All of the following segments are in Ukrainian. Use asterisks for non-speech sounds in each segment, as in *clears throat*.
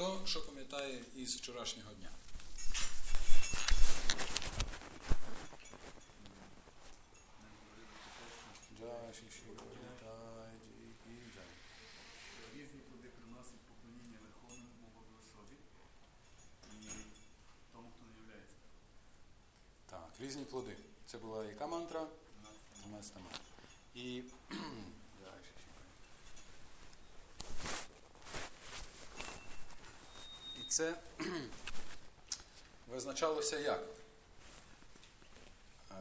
Хто що пам'ятає із вчорашнього дня? Різні плоди приносять поклоніння Верховному Богові особі і тому, хто не являється. Так, різні плоди. Це була яка мантра? 12 мантра. І Джай, ші, ші. І це визначалося як?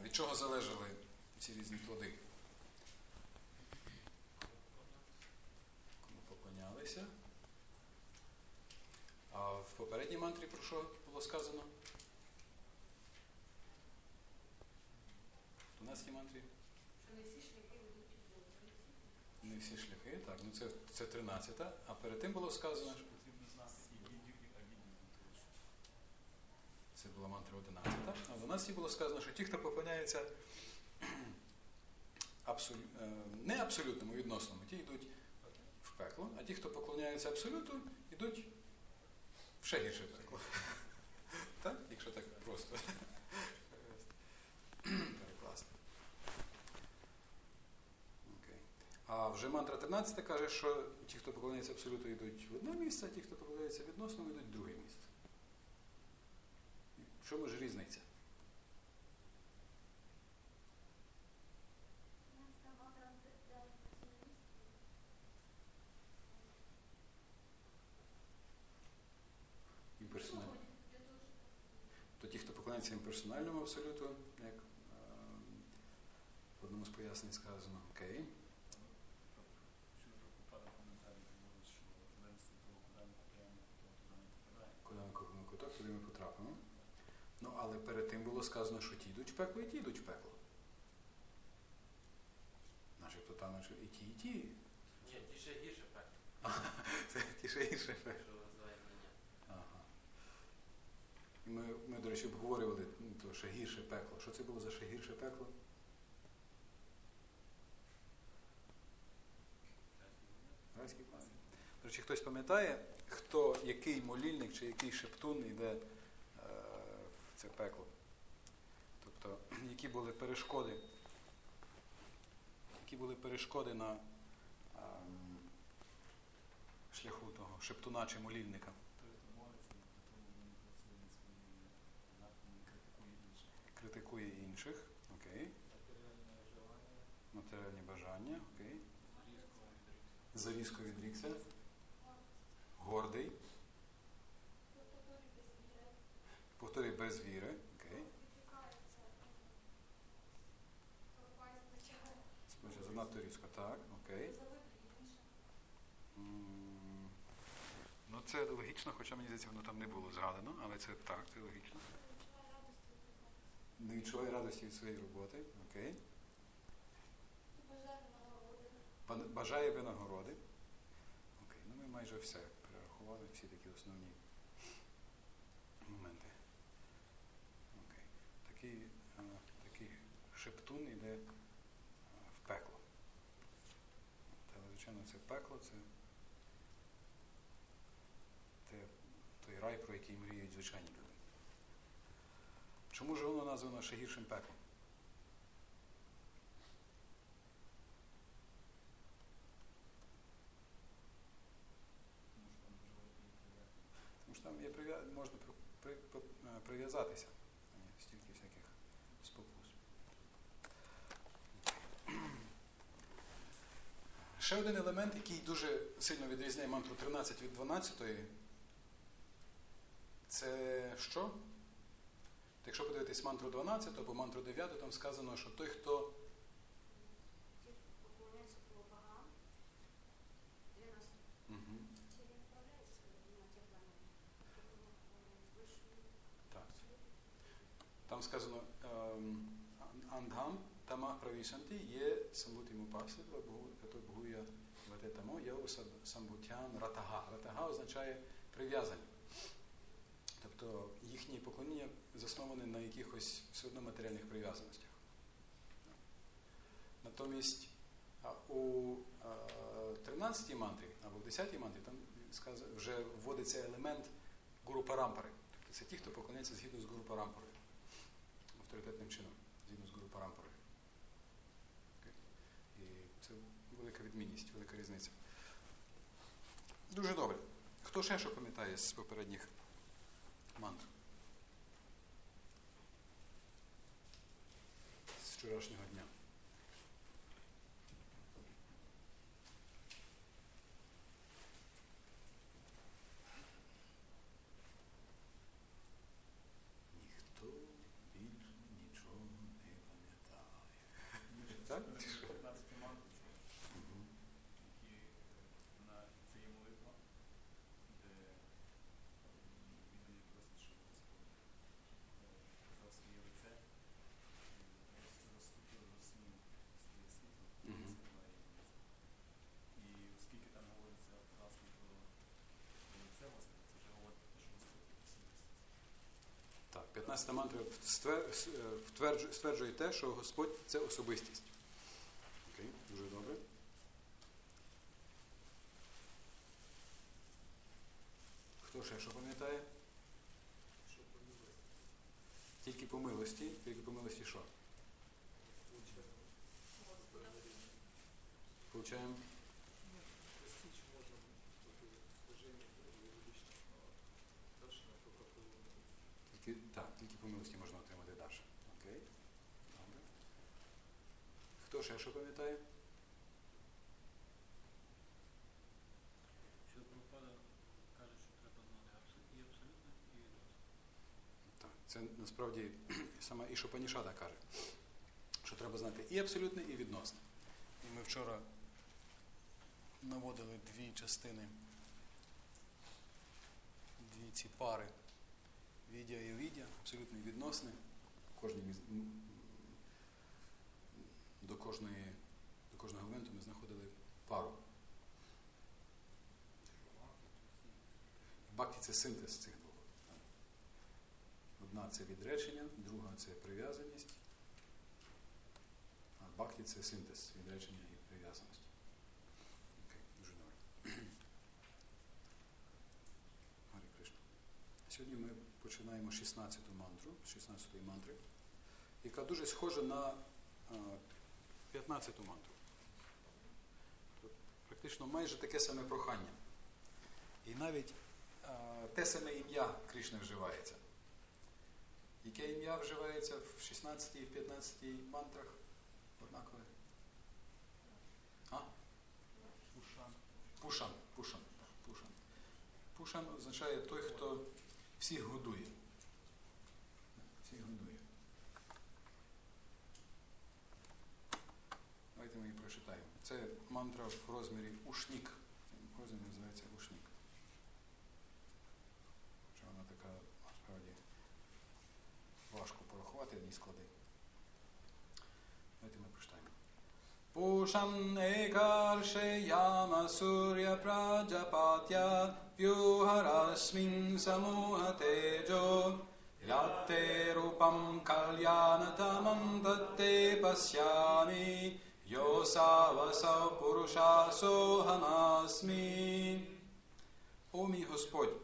Від чого залежали ці різні плоди? Кому поклонялися? А в попередній мантрі про що було сказано? В 12 мантрі? Не всі шляхи ведуть у Бога. Не всі шляхи, так, ну це, це 13, а перед тим було сказано, що Потрібно знати і відділ, і авіділ. Це була мантра 11, а в 12 було сказано, що ті, хто поклоняється абсолю... е, не абсолютному відносному, ті йдуть в пекло, а ті, хто поклоняється абсолюту, йдуть в ще гірше пекло. *laughs* Так? Якщо так просто *laughs* перекласти. А вже мантра 13 каже, що ті, хто поклоняється абсолюту, йдуть в одне місце, а ті, хто поклоняється відносному, йдуть в друге місце. В чому ж різниця? Імперсонально. То ті, хто поклоняється імперсональному абсолюту, як е, в одному з пояснень сказано, окей. Куди ми купимо куток, туди ми потрапимо. Ну, але перед тим було сказано, що ті йдуть в пекло, і ті йдуть в пекло. Начебто там що і ті, і ті. Ні, ті ще гірше пекло, *laughs* Це ті ще інше пекло. Ага. Ми, ми, до речі, обговорювали ну, то ще гірше пекло. Що це було за ще гірше пекло? До речі, хтось пам'ятає, хто, який молільник чи який шептун йде це пекло? Тобто, які були перешкоди, які були перешкоди на ем, шляху того шептуна чи молільника? Критикує інших. окей. Матеріальні бажання, окей. Зарізко відрікся. Гордий. Повторюй без віри. Окей. Спочатку занадто різко. Так, окей. Ну, це логічно, хоча мені здається, воно там не було згадано, але це так, це логічно. Не відчуває радості від своєї роботи. Окей. Ба- Бажає винагороди. Окей, ну ми майже все перерахували, всі такі основні моменти. Такий, е, такий шептун йде е, в пекло. Але, звичайно, це пекло, це той рай, про який мріють звичайні люди. Чому ж воно названо ще гіршим пеклом? Тому що там Тому що там дуже великий прив'язок. є прив'я... можна при... При... по- е, прив'язатися. Там є стільки всяких спокус. Ще один елемент, який дуже сильно відрізняє мантру 13 від 12, це що? Якщо подивитись мантру 12 або мантру 9, там сказано, що той, хто. Там сказано ем, Андгам тама правішанти є самбутиму пасидва, то бгуя ватетамо, є самбутян ратага. Ратага означає прив'язання. Тобто їхнє поклоніння засноване на якихось все одно матеріальних прив'язаностях. Натомість у 13-й мантрі або в 10-й мантрі там вже вводиться елемент гуру парампари. Тобто це ті, хто поклоняється згідно з гуру парампарою. Авторитетним чином, згідно з гуру парампарою. І це велика відмінність, велика різниця. Дуже добре. Хто ще що пам'ятає з попередніх мантр? З вчорашнього дня. Ніхто більше нічого не пам'ятає. Так? Це 15 мантр, Мгм. які е, на це є молитва, де віддані просять, щоб Господь е, показав своє лице, і роз- розступив роснув своє світло, Мгм. це була її молитва. І оскільки там говориться власне про про лице Господа, це вже говорить про те, що Господь є особистість. Так, 15 мантра е, стверджує те, що Господь це особистість. Окей, дуже добре. Хто ще що пам'ятає? Тільки по милості, тільки по милості що? Получаємо тільки, так, тільки по милості можна отримати Даша. Окей? Добре. Хто ще що пам'ятає? Що Прабхупада каже, що треба знати і абсолютно, і відносно. Так, це насправді *clears throat* сама Ішопанішада каже, що треба знати і абсолютне, і відносне. І ми вчора наводили дві частини, дві ці пари віддя і віддя, абсолютне і відносне. М, до, кожної, до кожного елементу ми знаходили пару. Бхакті – це синтез цих двох. Одна це відречення, друга це прив'язаність, а бхакті це синтез відречення і прив'язаності. Окей, дуже добре. *clears throat* Гарі Кришна. Сьогодні ми починаємо 16-ту мантру, 16-ї мантри, яка дуже схожа на 15-ту мантру. Тут практично майже таке саме прохання. І навіть е, те саме ім'я Кришни вживається. Яке ім'я вживається в 16 і в 15 мантрах однакове? А? Пушан. Пушан. Пушан. Пушан. Пушан означає той, хто всіх годує. Всіх годує. Давайте ми її прочитаємо. Це мантра в розмірі ушнік. Розмір називається ушнік. Що вона така насправді важко порахувати одні склади. Давайте ми вюхарасмін самуха теджо Яtte рупам кальянатамам татте пасями Йосаваса пуруша сохамасмі. О мій Господь,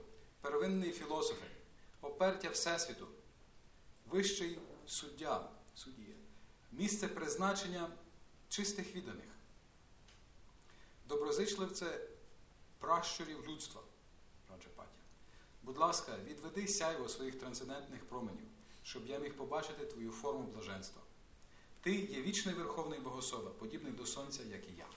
первинний філософе, опертя Всесвіту, вищий суддя, суддія, місце призначення чистих відданих, доброзичливце пращурів людства, Раджапатя. Будь ласка, відведи сяйво своїх трансцендентних променів, щоб я міг побачити твою форму блаженства. Ти є вічний Верховний Богособа, подібний до Сонця, як і я.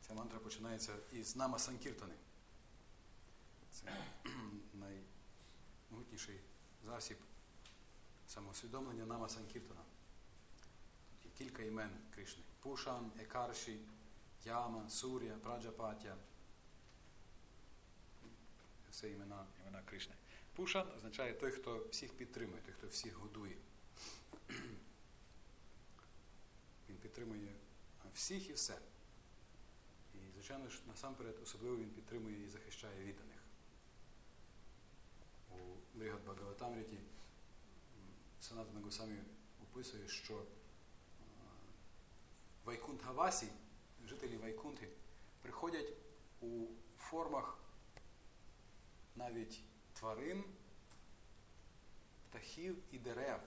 Ця мантра починається із нама Санкіртани. Це *clears throat* наймогутніший засіб самоусвідомлення нама Санкіртана. Є кілька імен Кришни. Пушан, Екарші, Яма, Суря, Праджапатя. Це імена, імена Кришни. Пушан означає той, хто всіх підтримує, той, хто всіх годує. *clears throat* Він підтримує всіх і все. І, звичайно ж, насамперед, особливо він підтримує і захищає відданих. У Бригад Багаватамріті Санатана Госамі описує, що е, Вайкунтхавасі, жителі Вайкунти, приходять у формах навіть тварин, птахів і дерев,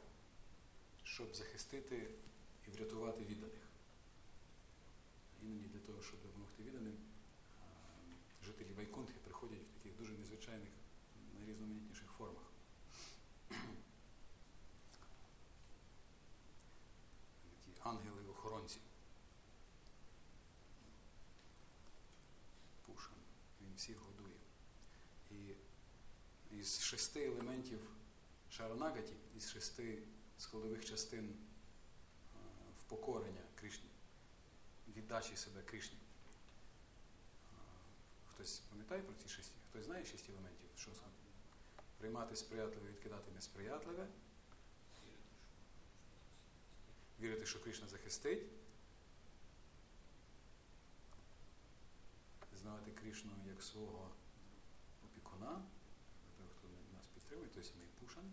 щоб захистити і врятувати відданих. Іноді для того, щоб допомогти відданим, жителі Вайкунтхи приходять в таких дуже незвичайних, найрізноманітніших формах. Ангели-охоронці. Пушан. Він всіх годує. І із шести елементів Шаранагаті, із шести складових частин е, впокорення Кришні, віддачі себе Кришні. Е, Хтось пам'ятає про ці шість? Хтось знає шість елементів? Що саме? Приймати сприятливе, відкидати несприятливе, вірити, що Кришна захистить, знати Кришну як свого опікуна, того, хто нас підтримує, тобто ми пушан,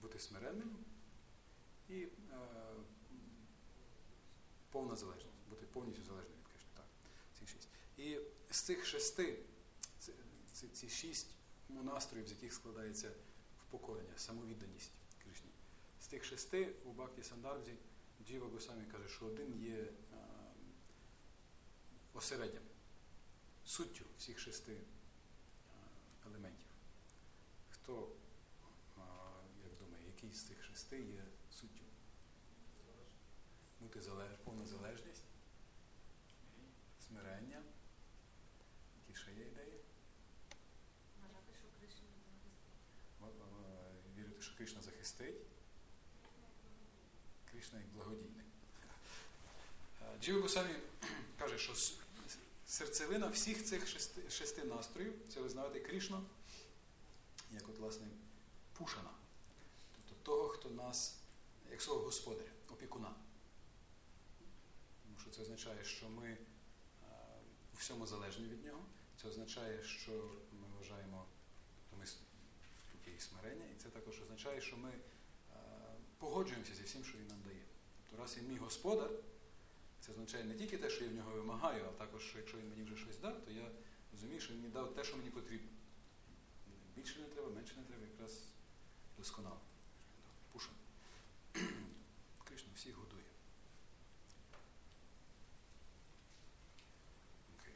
бути смиренним і е, повна залежність, бути повністю залежним від Кришни. Так, ці шість. І з цих шести, ці, ці, шість настроїв, з яких складається впокорення, самовідданість Кришні. З тих шести у Бхакті Сандарбзі Джіва Госамі каже, що один є е, осередням, суттю всіх шести е, елементів. Хто, е, як думає, який з цих шести є суттю? Бути залеж... повна залежність, смирення, які ще є ідеї, Вважати, що Кришна захистить. В- в- вірити, що Кришна захистить, Кришна як благодійник. Е, Джіва *clears throat* каже, що серцевина всіх цих шести, шести настроїв це визнавати Кришну як от, власне, пушана. Тобто того, хто нас, як свого господаря, опікуна. Тому що це означає, що ми е, у всьому залежні від нього. Це означає, що ми вважаємо, тобто ми є і смирення, і це також означає, що ми погоджуємося зі всім, що він нам дає. Тобто, раз він мій господар, це означає не тільки те, що я в нього вимагаю, а також, що якщо він мені вже щось дав, то я розумію, що він мені дав те, що мені потрібно. Більше не треба, менше не треба, якраз досконало. Пушан. *clears throat* Кришна всіх годує.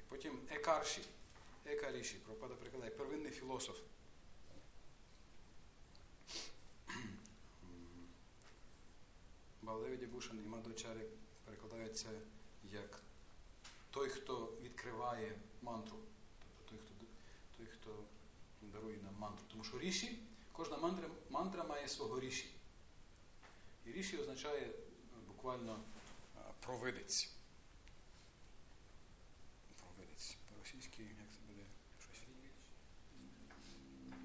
Потім Екарші. Екаріші. Пропада перекладає первинний філософ. Балевіді Бушан і Мадочарі перекладаються як той, хто відкриває мантру. Тобто той, хто, той, хто дарує нам мантру. Тому що ріші, кожна мантра, мантра має свого ріші. І ріші означає е, буквально е, провидець. Провидець. По-російськи, як це буде? Щось.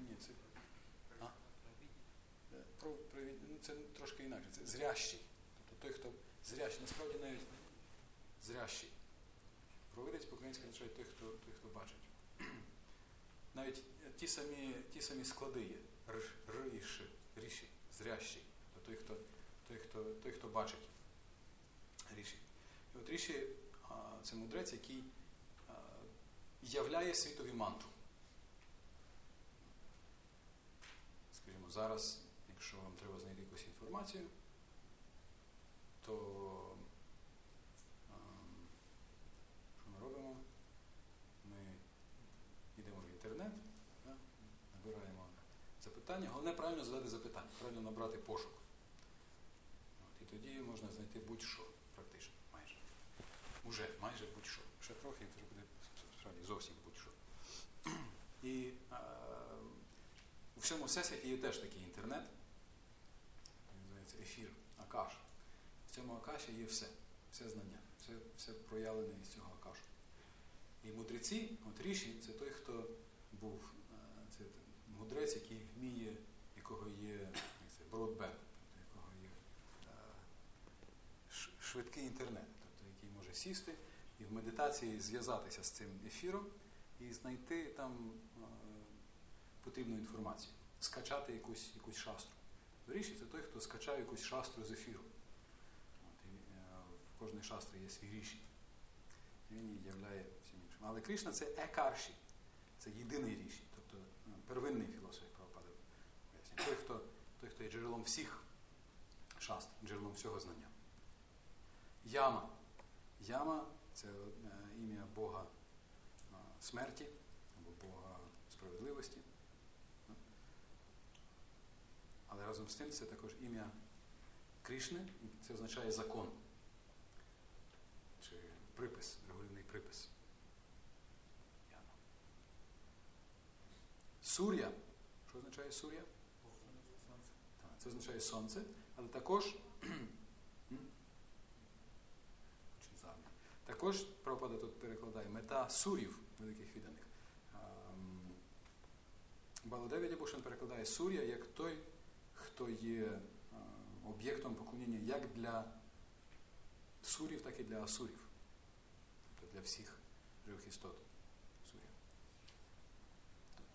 Ні, це А? Е, про, провід- ну, це трошки інакше. Це зрящий. Тобто той, хто зрящий. Насправді навіть зрящий. Провидець по-українськи означає той, хто, той, хто бачить. *clears throat* Навіть ті самі, ті самі склади є. Р, ріші, зрящий. Тобто той, хто, той, хто, той, хто бачить ріші. І от ріші це мудрець, який являє світові мантру. Скажімо, зараз, якщо вам треба знайти якусь інформацію, то ем, що ми робимо? Ми йдемо в інтернет, набираємо запитання. Головне правильно задати запитання, правильно набрати пошук. І тоді можна знайти будь-що, практично, майже. Уже майже будь-що. Ще трохи і це буде справді зовсім будь-що. І е, у всьому всесвіті є теж такий інтернет. Називається ефір, Акаш. В цьому Акаші є все, все знання, все, все проявлене із цього Акашу. І мудреці, от ріші, це той, хто був, е, це мудрець, який вміє, якого є як це, broadband, тобто якого є е, швидкий інтернет, тобто який може сісти і в медитації зв'язатися з цим ефіром і знайти там е, потрібну інформацію, скачати якусь, якусь шастру. Ріші це той, хто скачав якусь шастру з ефіру. От, в кожної шастри є свій ріші. І він її являє всім іншим. Але Кришна це екарші, це єдиний ріші, тобто ну, первинний філософ, пояснює. Той, хто, той, хто є джерелом всіх шастр, джерелом всього знання. Яма. Яма це ім'я Бога е, смерті або Бога справедливості. Але разом з тим це також ім'я Кришни, це означає закон. Чи припис, регулярний припис. Сур'я. Що означає сур'я? Це означає сонце, але також *clears throat* також Прабхупада тут перекладає мета сурів великих відданих. Ем, Баладеві Дябушин перекладає сур'я як той, хто є е, об'єктом поклоніння як для сурів, так і для асурів. Тобто для всіх живих істот. Сур'я.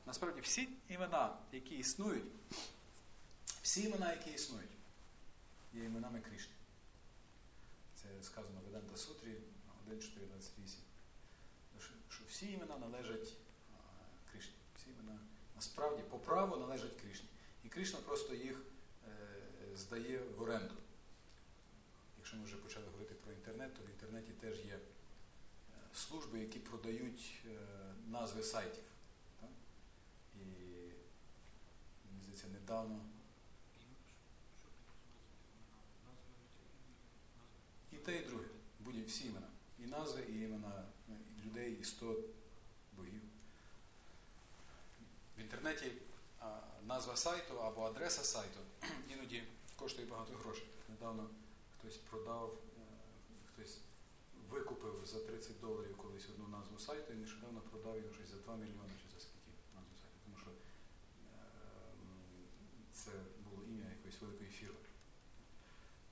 Насправді всі імена, які існують, всі імена, які існують, є іменами Кришни. Це сказано в Веданта Сутрі 1.4.28. Що, всі імена належать а, Кришні. Всі імена насправді по праву належать Кришні. І Кришна просто їх е, здає в оренду. Якщо ми вже почали говорити про інтернет, то в інтернеті теж є е, служби, які продають е, назви сайтів. І мені здається, недавно І те, і друге. Будуть всі імена. І назви, і імена людей, істот, богів. В інтернеті назва сайту або адреса сайту *clears throat* іноді коштує багато грошей. Недавно хтось продав, е, хтось викупив за 30 доларів колись одну назву сайту і нещодавно продав його щось за 2 мільйони чи за скільки назву сайту. Тому що е, це було ім'я якоїсь великої фірми.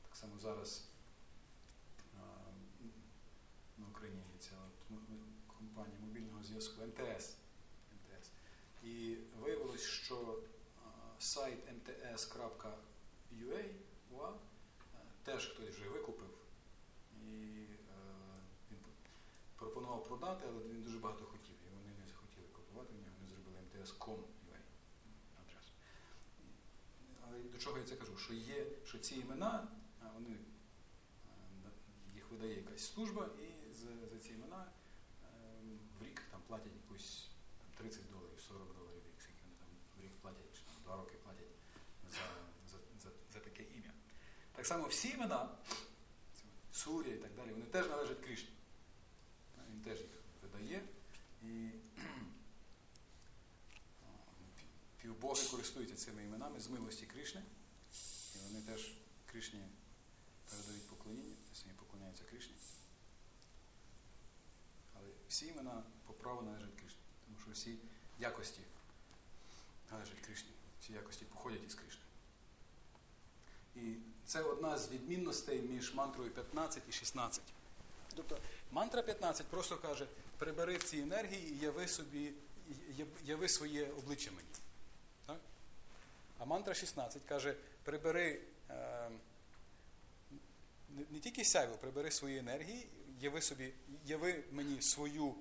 Так само зараз на Україні є ця от компанія мобільного зв'язку МТС. І виявилось, що сайт mts.ua UA, е, теж хтось вже викупив. І е, він пропонував продати, але він дуже багато хотів. І вони не захотіли купувати в нього, вони зробили mts.com.ua адресу. Але до чого я це кажу? Що є, що ці імена, вони е, їх видає якась служба, і за, за ці імена е, в рік там платять якусь 30 доларів, 40 доларів в вони там в рік платять, чи два роки платять за, за, за, за таке ім'я. Так само всі імена, Суря і так далі, вони теж належать Кришні. Він теж їх видає. І *clears throat* півбоги користуються цими іменами з милості Кришни. І вони теж Кришні передають поклоніння, самі поклоняються Кришні. Але всі імена по праву належать Кришні, тому що всі якості належать Кришні, всі якості походять із Кришни. І це одна з відмінностей між мантрою 15 і 16. Тобто мантра 15 просто каже, прибери ці енергії і яви собі, яви своє обличчя мені. Так? А мантра 16 каже, прибери е, не, не тільки сяйво, прибери свої енергії, яви собі, яви мені свою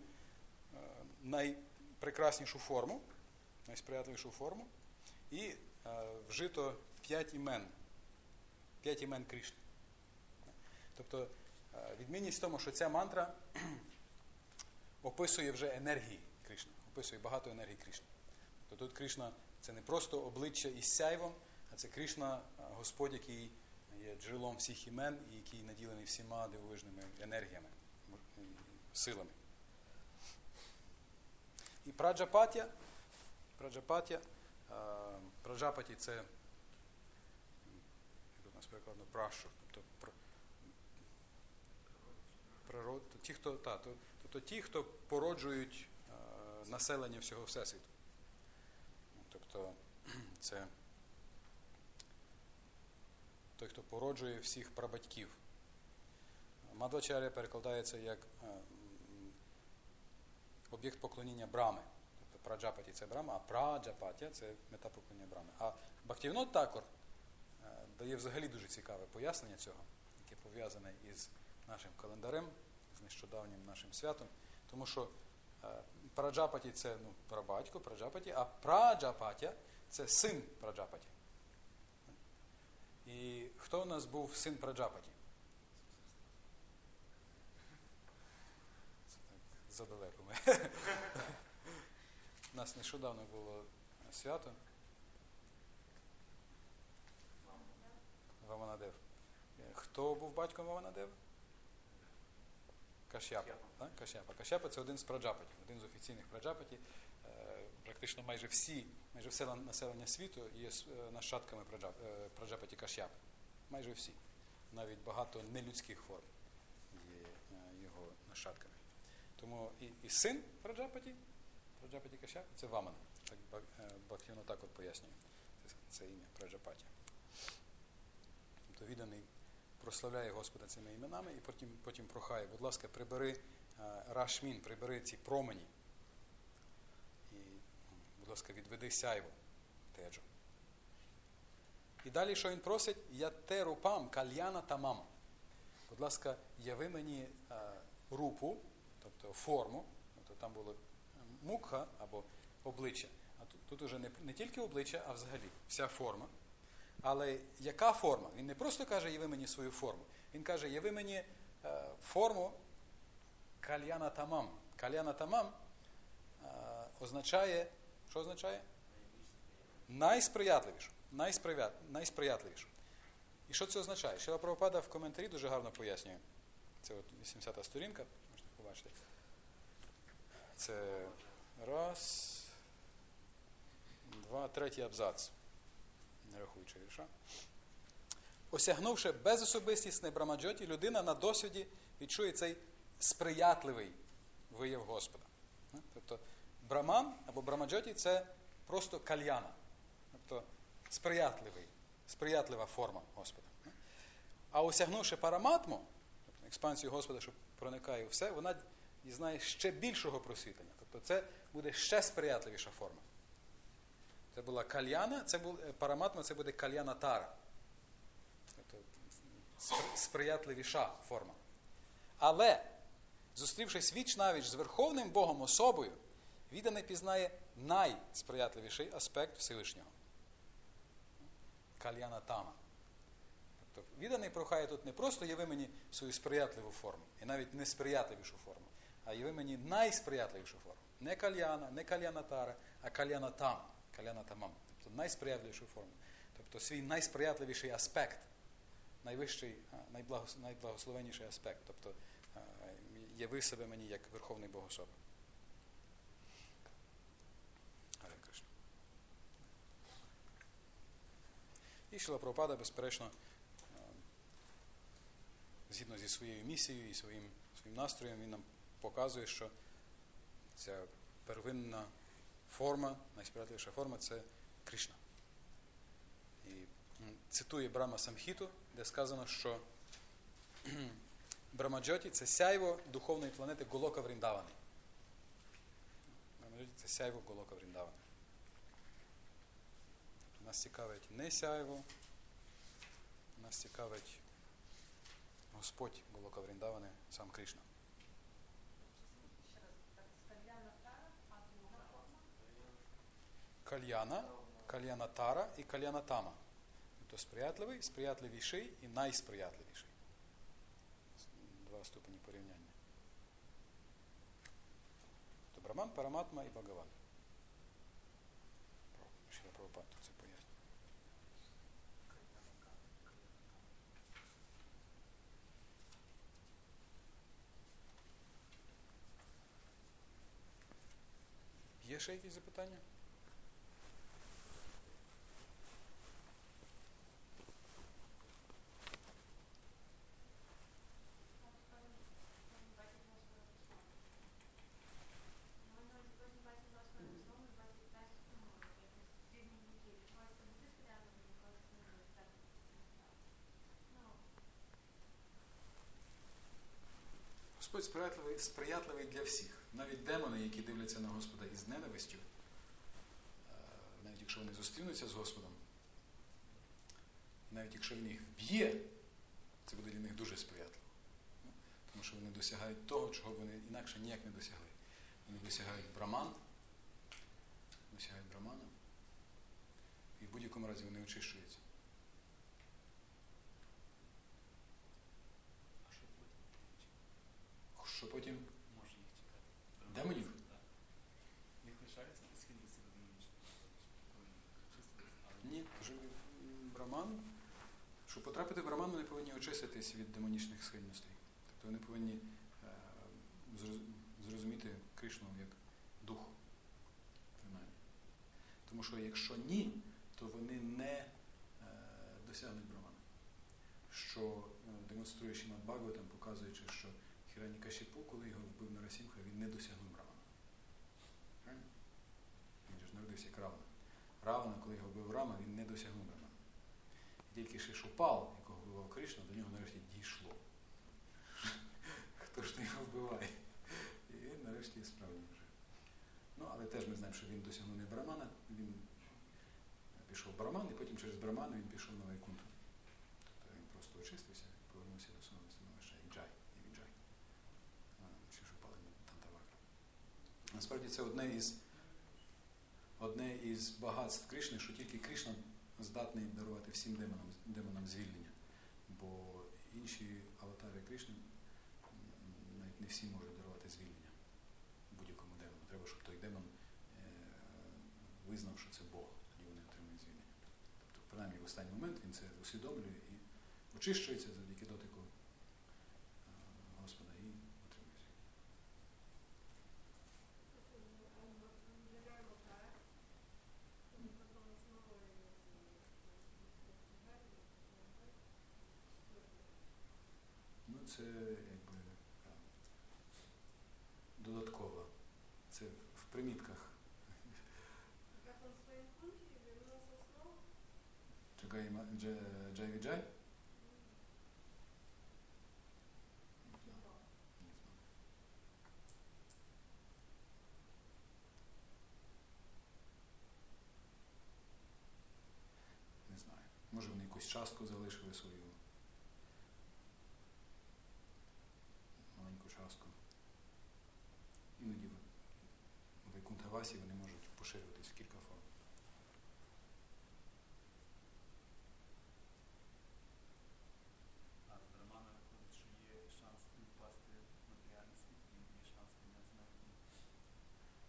е, найпрекраснішу форму, найсприятливішу форму, і е, вжито п'ять імен. П'ять імен Кришни. Тобто е, відмінність в тому, що ця мантра *clears throat* описує вже енергії Кришни, описує багато енергії Кришни. Тобто тут Кришна це не просто обличчя із сяйвом, а це Кришна, е, Господь, який є джерелом всіх імен і який наділений всіма дивовижними енергіями, силами. І праджапатя, е, праджапаті це як у нас перекладно прашу, тобто пр, природ, ті, хто, та, то, тобто ті, хто породжують населення всього Всесвіту. Тобто *clears throat* це той, хто породжує всіх прабатьків. Мадвачаря перекладається як об'єкт поклоніння Брами. Тобто праджапаті це Брама, а праджапатя це мета поклоніння Брами. А Бхактівнот також е, дає взагалі дуже цікаве пояснення цього, яке пов'язане із нашим календарем, з нещодавнім нашим святом, тому що е, Праджапаті це ну, прабатько, Праджапаті, а Праджапатя це син Праджапаті. І хто у нас був син Праджапаті? Це так задалеко ми. У нас нещодавно було свято. Ваманадев. Е, Хто був батьком Ваманадева? Кашяпа. Так? Кашяпа. Кашяпа це один з праджапатів, один з офіційних праджапатів. Е, Практично майже всі, майже все населення світу є е, нащадками е, праджапаті Кашяпи. Майже всі. Навіть багато нелюдських форм є е, його нащадками. Тому і, і син Праджапаті, Праджапаті Кашяпа, це Вамана. Так Ба- е, так от пояснює. Це, це ім'я Праджапаті. Тобто відданий прославляє Господа цими іменами і потім, потім прохає, будь ласка, прибери е, рашмін, прибери ці промені. І, будь ласка, відведи сяйво теджу. І далі, що він просить? Я те рупам кальяна тамам. Будь ласка, яви мені е, рупу, тобто форму, тобто там було мукха або обличчя. А тут, тут уже не, не тільки обличчя, а взагалі вся форма. Але яка форма? Він не просто каже, яви мені свою форму. Він каже, яви мені е, форму кальяна тамам. Кальяна тамам е, означає, що означає? Найсприятливішу. Найсприятливішу. І що це означає? Шила Прабхупада в коментарі дуже гарно пояснює. Це от 80-та сторінка, побачити. Це раз, два, третій абзац не рахуючи вірша. Осягнувши безособистісне брамаджоті, людина на досвіді відчує цей сприятливий вияв Господа. Тобто браман або брамаджоті це просто кальяна, тобто сприятливий, сприятлива форма Господа. А осягнувши параматму, тобто експансію Господа, що проникає у все, вона дізнає ще більшого просвітлення. Тобто це буде ще сприятливіша форма. Це була кальяна, це був е, параматма, це буде кальяна тара. Тобто сприятливіша форма. Але, зустрівшись віч навіч з Верховним Богом особою, відданий пізнає найсприятливіший аспект Всевишнього. Кальяна тама. Тобто відданий прохає тут не просто яви мені свою сприятливу форму, і навіть несприятливішу форму, а яви мені найсприятливішу форму. Не кальяна, не кальяна тара, а кальяна тама. Каляна тамам, тобто найсприятливішу форму, тобто свій найсприятливіший аспект, найвищий, найблагос, найблагословенніший аспект, тобто яви себе мені як Верховний Бог особа. І Шила Прабхупада, безперечно, згідно зі своєю місією і своїм, своїм настроєм, він нам показує, що ця первинна форма, найсприятливіша форма це Кришна. І цитує Брама Самхіту, де сказано, що *clears throat* Брамаджоті це сяйво духовної планети Голока Вріндавани. Брамаджоті це сяйво Голока Вріндавани. Нас цікавить не сяйво, нас цікавить Господь Голока Вріндавани, сам Кришна. Ще раз, так, скальяна тара, а друга форма? Кальяна, кальяна тара і кальяна тама. Тобто сприятливий, сприятливіший і найсприятливіший. Два ступені порівняння. Тобто Браман, Параматма і Багаван. Ще якісь запитання? Господь сприятливий, сприятливий для всіх. Навіть демони, які дивляться на Господа із ненавистю, е, навіть якщо вони зустрінуться з Господом, навіть якщо він їх вб'є, це буде для них дуже сприятливо. тому що вони досягають того, чого вони інакше ніяк не досягли. Вони досягають браман, досягають брамана, і в будь-якому разі вони очищуються. А що потім? Що потім? Може їх Демонів? Так. В лишається схильності до Ні, браман. Щоб потрапити в браман, вони повинні очиститись від демонічних схильностей. Тобто вони повинні е, зрозуміти Кришну як дух. Принаймні. Тому що якщо ні, то вони не е, досягнуть брамана. Що е, демонструє Шімат показуючи, що Хірані Кашіпу, коли його вбив Нарасімха, він не досягнув брамана. Він ж народився як Равана. Равана, коли його вбив Рама, він не досягнув брамана. І тільки Шишупал, якого вбивав Кришна, до нього нарешті дійшло. *laughs* Хто ж то його вбиває? І він нарешті справді вже. Ну, але теж ми знаємо, що він досягнув не Брамана, він пішов в Браман, і потім через Браман він пішов на Вайкунту. Тобто він просто очистився, повернувся до свого становища і джай, і віджай. Шишупал і Тантавакра. Насправді це одне із одне із багатств Кришни, що тільки Кришна здатний дарувати всім демонам, демонам звільнення. Бо інші аватари Кришни навіть не всі можуть дарувати звільнення будь-якому демону. Треба, щоб той демон е, визнав, що це Бог, тоді вони отримують звільнення. Тобто, принаймні в останній момент він це усвідомлює і очищується завдяки дотику е, Господа і отримує звільнення. Ну, це якби додатково. Це в примітках. Джагай Ма- Дже- Джай Віджай? Не знаю. Не знаю. Не знаю. Може вони якусь частку залишили свою. Маленьку частку. Іноді в Вайкунтавасі вони можуть поширюватись в кілька форм.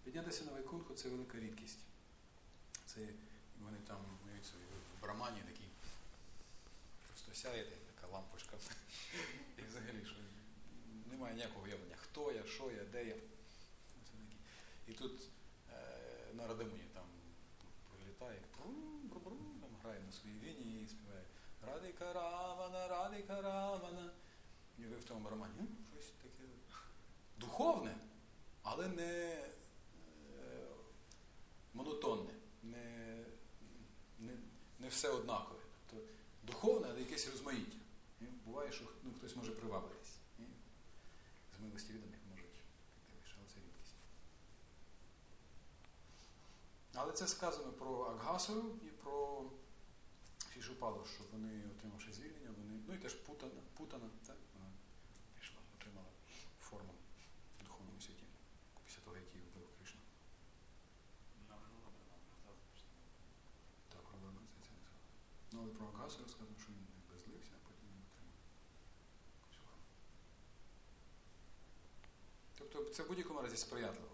піднятися на. Вайкунху це велика рідкість. Це вони там мають собі в брамані такі просто сяє така лампочка. І взагалі що немає ніякого уявлення, хто я, що я, де я. І тут на Радамуні там прилітає, там грає на своїй віні і співає Радика Равана, Радика Равана. І ви в тому брамані, «М, щось таке духовне, але не е, монотонне, не, не, не все однакове. Тобто духовне, але якесь розмаїття. Буває, що ну, хтось може привабитись. З милості відданих можуть піти вище, але це рідкість. Але це сказано про Аггасову і про Фішупалу, що вони, отримавши звільнення, вони. Ну і теж Путана, Путана так, вона пішла, отримала форму в духовному світі після того, як її вбив Кришна. Так, Браман це це не сказано. Ну, але про Агасу сказано, що він якби злився, а потім він отримав. Тобто це в будь-якому разі сприятливо.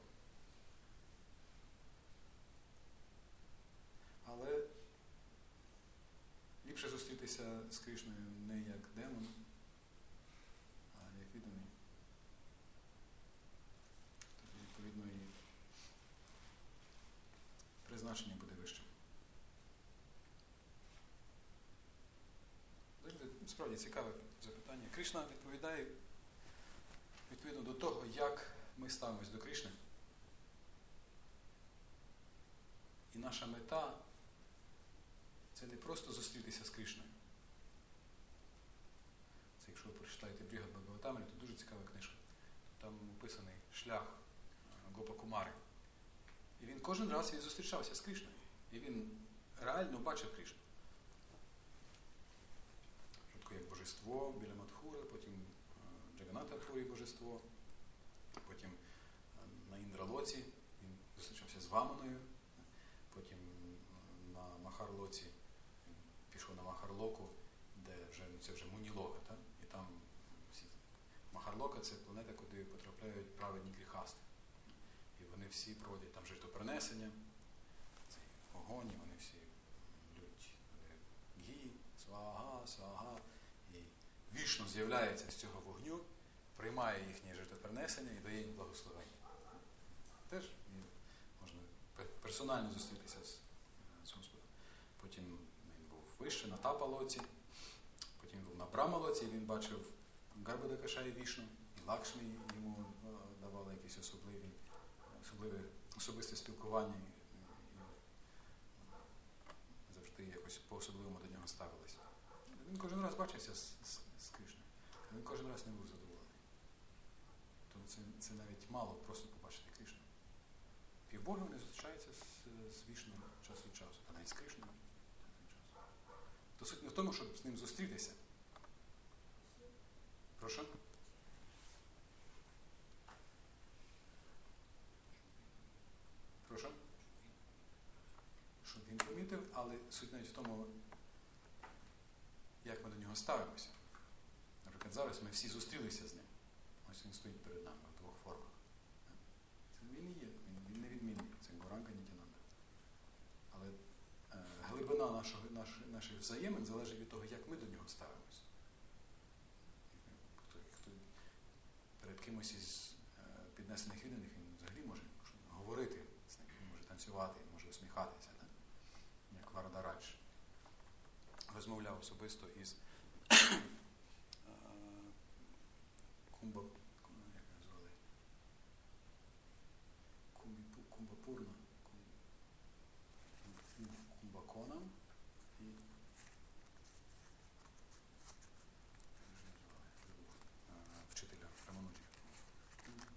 Але ліпше зустрітися з Кришною не як демон, а як відданий. Тоді, відповідно, і призначення буде вищим. Справді цікаве запитання. Кришна відповідає відповідно до того, як ми ставимось до Кришни. І наша мета це не просто зустрітися з Кришною. Це якщо ви прочитаєте Брігад Бхагаватамрі, то дуже цікава книжка. Там описаний шлях е, Гопа Кумари. І він кожен раз він зустрічався з Кришною. І він реально бачив Кришну. Спочатку як божество біля Мадхури, потім е, Джаганата Пурі божество. Потім е, на Індралоці він зустрічався з Ваманою. Потім на Махарлоці на Махарлоку, де вже ну, це вже Мунілока, так? і там всі Махарлока це планета, куди потрапляють праведні гріхасти. І вони всі проводять там жертвопринесення, цей огонь, і вони всі лють гі, свага, свага. І вішно з'являється з цього вогню, приймає їхнє жертвопринесення і дає їм благословення. Теж можна персонально зустрітися з, з Господом. Потім вище на Тапалоці, потім був на Брамалоці, він бачив Гарбадакаша і Вішну, і Лакшмі йому е, давали якісь особливі, особливе особисте спілкування і, завжди якось по-особливому до нього ставилися. Він кожен раз бачився з, з, з Кришною, він кожен раз не був задоволений. Тому це, це навіть мало просто побачити Кришну. Півбоги вони зустрічаються з, з Вішною час від часу, та навіть з Кришною. То суть не в тому, щоб з ним зустрітися. Прошу? Прошу? Щоб він помітив, але суть навіть в тому, як ми до нього ставимося. Наприклад, зараз ми всі зустрілися з ним. Ось він стоїть перед нами в двох формах. Це він і є, він, він не відмінний, це Горанга Нітянанда. Глибина нашого, наш, наших взаємин залежить від того, як ми до нього ставимося. Перед кимось із е, піднесених відданих, він взагалі може говорити з він може танцювати, він може усміхатися, так? як Вардарадж розмовляв особисто із е, Кумба, як звали? Кумбапурна, Кум- Кум- Кумбаконом і як же його звали? Забув. Е, вчителя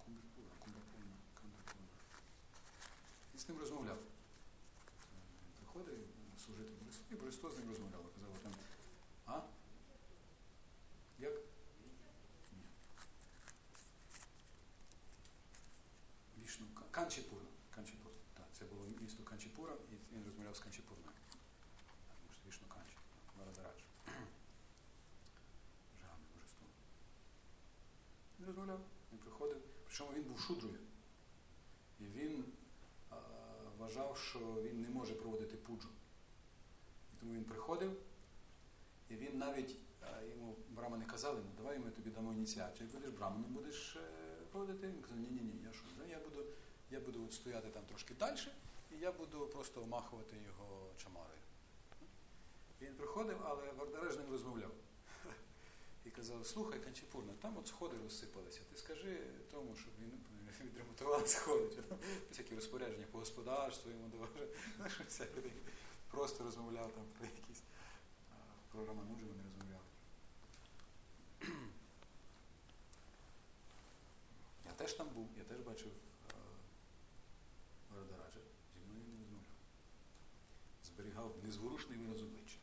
Кумбапурна. Він з ним розмовляв. Е, служити Божеству, і Божество з ним розмовляло. Казало там, а? Як? Ні. Вішну Канчіпура. Канчіпура. Так, це було місто Канчіпура, і він розмовляв з Канчіпурною. Тому що Вішну Канчі, Варадарадж. Жаганне божество. Він він приходив. Причому він був шудрою. І він а, вважав, що він не може проводити пуджу. І тому він приходив, і він навіть а, йому брамани казали, ну давай ми тобі дамо ініціацію, будеш браманом, будеш проводити. Він казав, ні, ні, я що, я буду, я буду стояти там трошки далі, і я буду просто омахувати його чамарою. Він приходив, але Вардареж з розмовляв. І казав, слухай, Канчіпурна, там от сходи розсипалися. Ти скажи тому, щоб він *laughs* відремонтував сходи. Всякі розпорядження по господарству йому всяке таке. Просто розмовляв там про якісь про Рамануджу вони розмовляли. Я теж там був, я теж бачив Варадараджа. Зі мною не розмовляв. Зберігав незворушний вираз обличчя.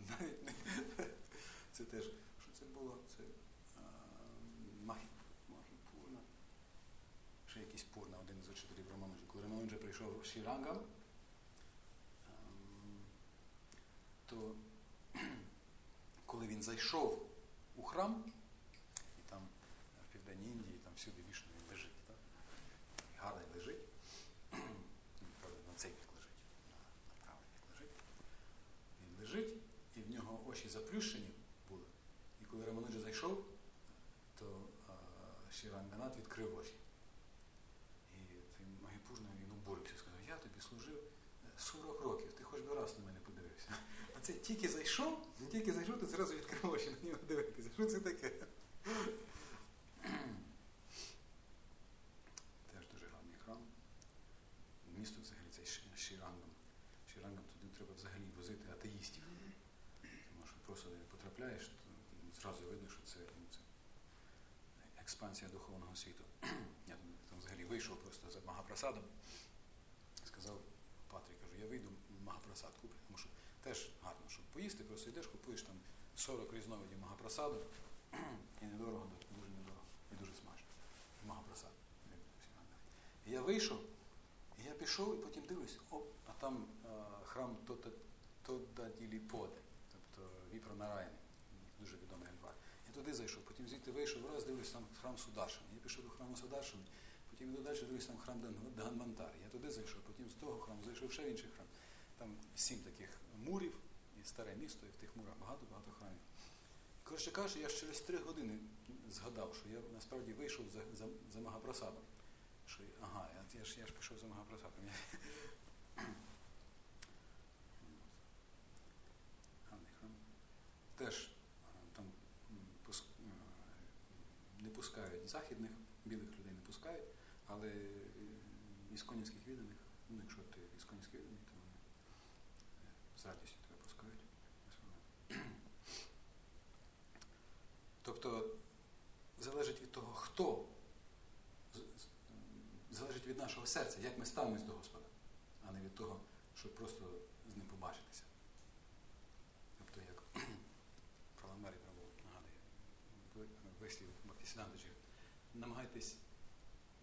*laughs* Навіть не *laughs* це теж, що це було? Це а, Махі, Махіпурна. Якийсь Пурна, один з учителів Рамануджа. Коли Рамануджа прийшов Шірангам, ем, то коли він зайшов у храм, і там в Південній Індії, там всюди вішно він лежить, так? І гарний лежить. На цей бік лежить, на, на правий бік лежить. Він лежить, і в нього очі заплющені були. І коли Рамануджа зайшов, то а, Шіранганат відкрив очі. І цей Магіпурна він обурився, сказав, я тобі служив е, 40 років, ти хоч би раз на мене подивився. А це тільки зайшов, тільки зайшов, ти зразу відкрив очі на нього дивитися. Що це таке? *clears throat* Теж дуже гарний храм. Місто взагалі це Ші- Шірангам. Шірангам туди треба взагалі возити атеїстів. Тому що просто не потрапляєш, то зразу видно, що це, ну, це експансія духовного світу. *clears throat* Я там, там взагалі вийшов просто за Магапрасадом. Сказав Патрі, кажу, я вийду Магапрасад куплю, тому що Теж гарно, щоб поїсти, просто йдеш, купуєш там 40 різновидів магапросаду *clears throat* і недорого, дуже недорого, і дуже смачно. Магапросад. І Я вийшов, і я пішов, і потім дивлюсь, оп, а там е, храм Тодаділіподи, тобто Віпронарайни, дуже відомий льва. Я туди зайшов, потім звідти вийшов, раз дивлюсь там храм Судашини. Я пішов до храму Сударшини, потім йду далі, дивлюсь там храм Данмантар. Я туди зайшов, потім з того храму зайшов ще в інший храм. Там сім таких мурів, і старе місто, і в тих мурах багато-багато храмів. Коротше кажучи, я ж через три години згадав, що я насправді вийшов за, за, за Магапрасадом. Що, ага, я, я, ж, я ж пішов за *clears throat* храм. Теж там не пускають західних, білих людей не пускають, але е, ісконівських відданих, ну якщо ти ісконівський відданий, то вони е, з радістю тебе пускають. Тобто залежить від того, хто, залежить від нашого серця, як ми ставимось до Господа, а не від того, щоб просто з ним побачитися. Тобто, як *clears throat* Праламері Прабу нагадує, вислів Бактісідантичів, намагайтесь,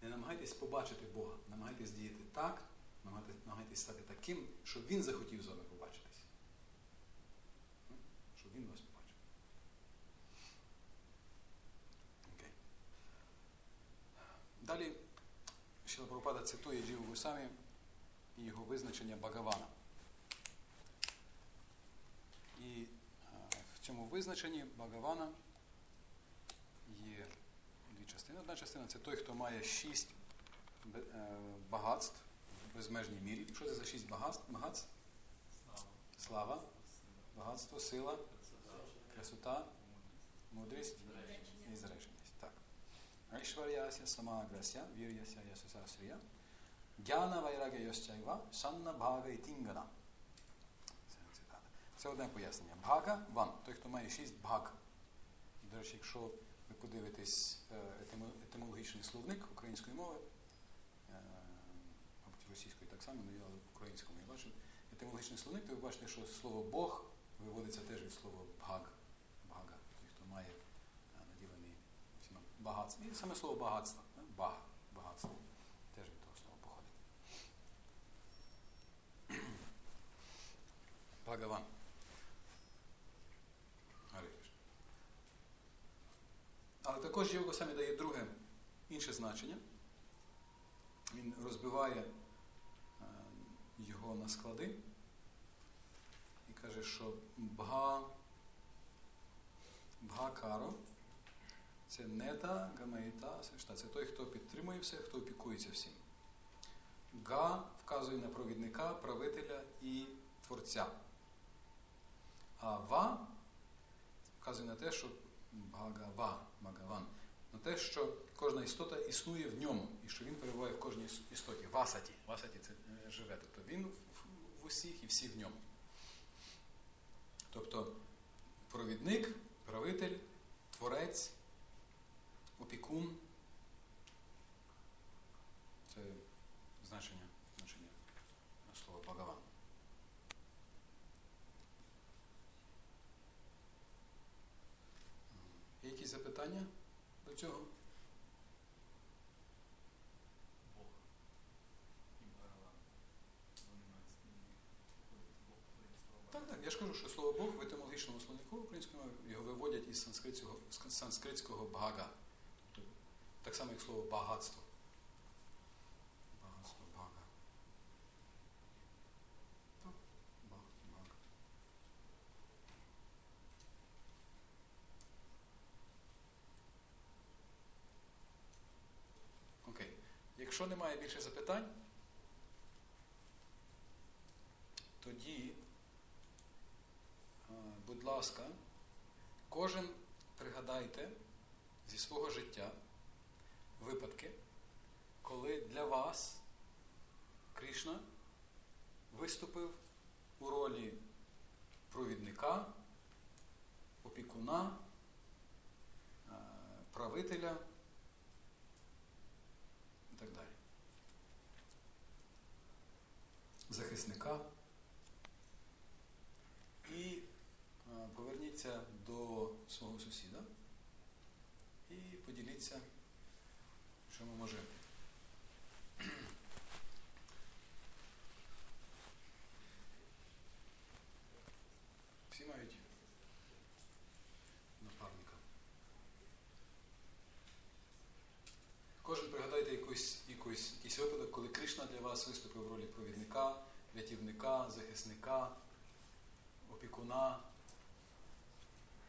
не намагайтесь побачити Бога, намагайтесь діяти так, намагайтесь, намагайтесь стати таким, щоб Він захотів з вами побачитись. Він вас побачив. Окей. Далі Шіла Прабхупада цитує Джіву Гусамі і його визначення Багавана. І е, в цьому визначенні Багавана є дві частини. Одна частина це той, хто має шість е, багатств в безмежній мірі. Що це за шість багатств? багатств? Слава. Слава, багатство, сила, красота, мудрість і зреченість. Так. Айшваряся самаграся, вір'яся ясасасрія, Дяна вайрагя йосчайва, санна бхага і тінгана. Це одне пояснення. Бхага ван, той, хто має шість бхаг. До речі, якщо ви подивитесь е, етимологічний словник української мови, е, мабуть, російської так само, але я українському я бачив, етимологічний словник, то ви бачите, що слово Бог виводиться теж від слова бхаг. Має е, наділений всіма багатством. І саме слово багатство, да? баг, багатство, теж від того слова походить. *clears throat* Кришна. Але також Його самі дає друге інше значення. Він розбиває е, його на склади і каже, що бга, бгакаро це нета, гамаїта, сешта. Це той, хто підтримує все, хто опікується всім. Га вказує на провідника, правителя і творця. А ва вказує на те, що Бхагава, Бхагаван, на те, що кожна істота існує в ньому і що він перебуває в кожній істоті. Васаті. Васаті це е, живе. Тобто він в усіх і всі в ньому. Тобто провідник, правитель, творець, опікун. Це значення, значення слова Бхагаван. Є якісь запитання до цього? Так, так. Я ж кажу, що слово Бог в етимологічному словнику української мови його виводять із санскритського, санскритського бхага. Тобто, так само, як слово багатство. Багатство, бхага. Так, баг. Окей. Якщо немає більше запитань, тоді будь ласка, кожен пригадайте зі свого життя випадки, коли для вас Кришна виступив у ролі провідника, опікуна, е, правителя і так далі. Захисника. І е, поверніться до свого сусіда і поділіться, що ми може Всі мають напарника. Кожен пригадайте якусь, якусь, якийсь випадок, коли Кришна для вас виступив в ролі провідника, рятівника, захисника, опікуна.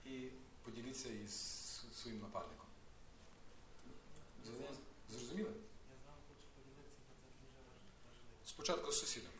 І поділіться із своїм напарником. Зрозуміли? Зрозуміли? Я з вами хочу поділитися, бо це дуже важливо. Спочатку з сусідом